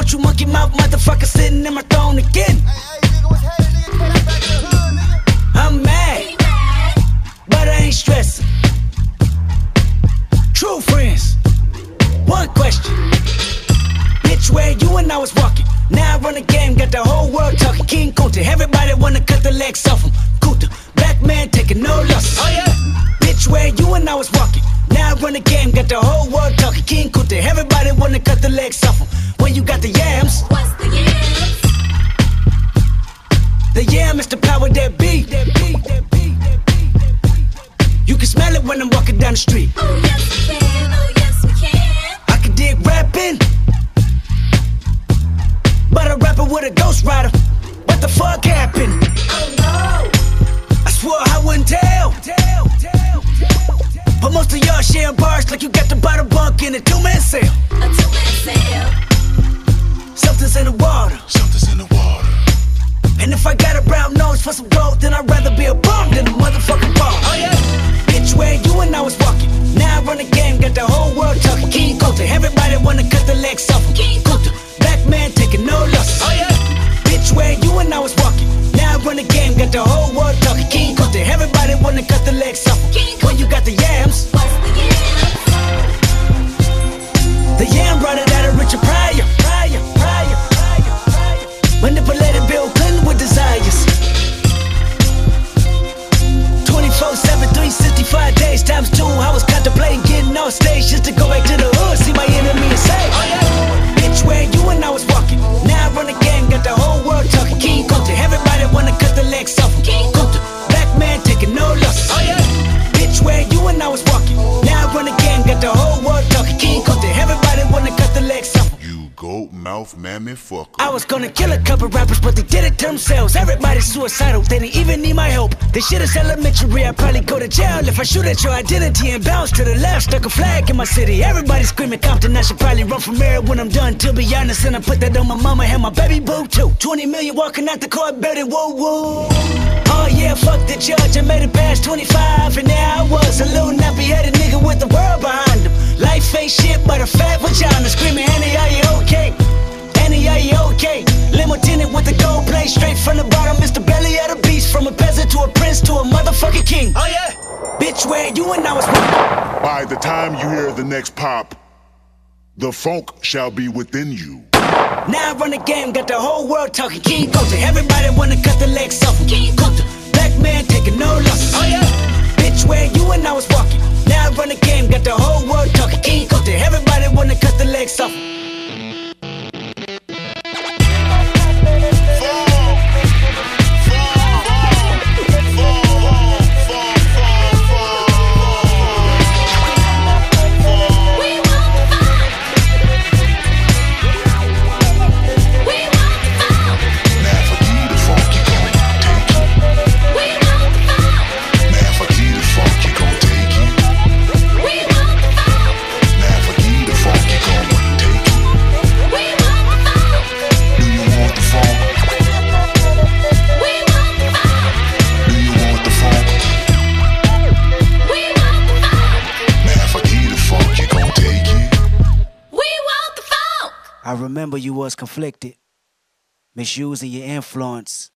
want you monkey mouth motherfucker sitting in my throne again. I'm mad, but I ain't stressing. True friends, one question. Bitch, where you and I was walking. Now I run the game, got the whole world talking. King Kunta, everybody wanna cut the legs off him. Kunta, black man taking no losses. Oh yeah. Bitch, where you and I was walking. Now I run the game, got the whole world talking. King Kunta, everybody wanna cut the legs off him. When you got the yams, What's the yams? the yam is the power that be. You can smell it when I'm walking down the street. Oh yes we can, oh yes we can. I can dig rapping, but a rapper with a ghostwriter. What the fuck happened? Oh no, I swore I wouldn't tell. But most of y'all share bars like you got the bottom bunk in a two man cell. a two-man sale. In the water. Just to go back to the mouth mammy fucker. I was gonna kill a couple rappers, but they did it to themselves. Everybody's suicidal, they didn't even need my help. This shit is elementary, I'd probably go to jail if I shoot at your identity and bounce to the left. Stuck a flag in my city, everybody screaming Compton. I should probably run from here when I'm done, to be honest. And I put that on my mama and my baby boo too. 20 million walking out the court, better whoa whoa. Oh yeah, fuck the judge, I made it past 25, and now I was a little nappy headed nigga with the world behind him. Life ain't shit but a fat vagina, to a prince to a motherfucking king. Oh yeah, bitch, where you and I was. By the time you hear the next pop, the funk shall be within you. Now I run the game, got the whole world talking. King Kunta, everybody wanna cut the legs off him. King Kunta, I remember you was conflicted, misusing your influence